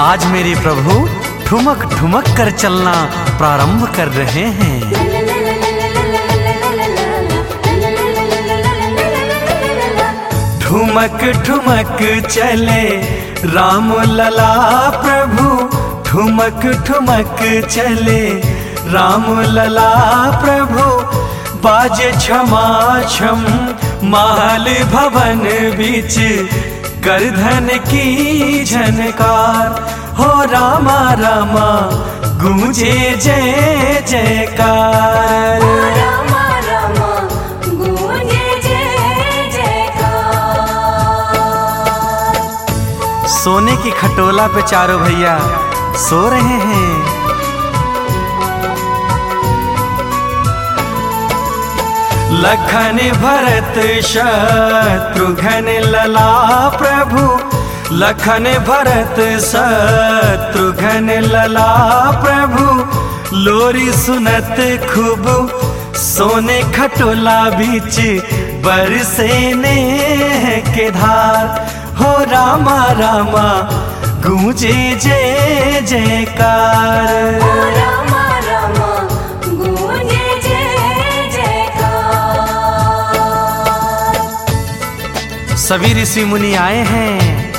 आज मेरे प्रभु ठुमक ठुमक कर चलना प्रारंभ कर रहे हैं। ठुमक ठुमक चले राम लला प्रभु, ठुमक ठुमक चले राम लला प्रभु। बाजे क्षमा छम महल भवन बीच करधन की झनकार। हो रामा रामा गूंजे जय जयकार। रामा रामा गूंजे जय जयकार। सोने की खटोला पे चारों भैया सो रहे हैं। लखन भरत शत्रुघ्न लला प्रभु। लखन भरत शत्रुघ्न लला प्रभु। लोरी सुनत खूब, सोने खटोला बीच बरसे ने के धार। हो रामा रामा, गूंजे जय जयकार। सभी ऋषि मुनि आए हैं,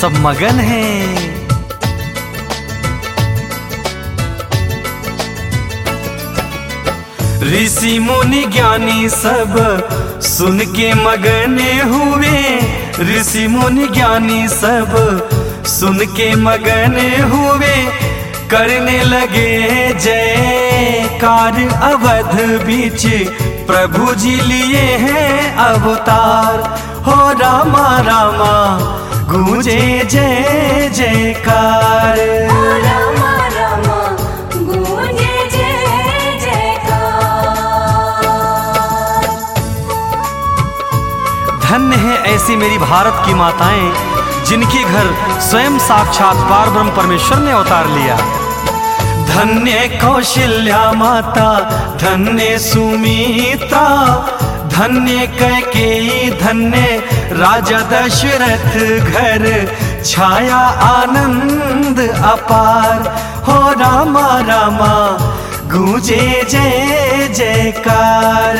सब मगन हैं। ऋषि मुनि ज्ञानी सब सुन के मगन हुए। ऋषि मुनि ज्ञानी सब सुन के मगन हुए। करने लगे जयकार अवध बीच प्रभु जी लिए हैं अवतार। हो रामा रामा गूंजे जय जयकार। रामा रामा गूंजे जय जयकार। धन्य है ऐसी मेरी भारत की माताएँ जिनके घर स्वयं साक्षात पार ब्रह्म परमेश्वर ने अवतार लिया। धन्य कौशल्या माता धन्य सुमित्रा धन्य कैकेयी धन्य राजा दशरथ घर। छाया आनंद अपार। हो रामा रामा, गूंजे जय जयकार।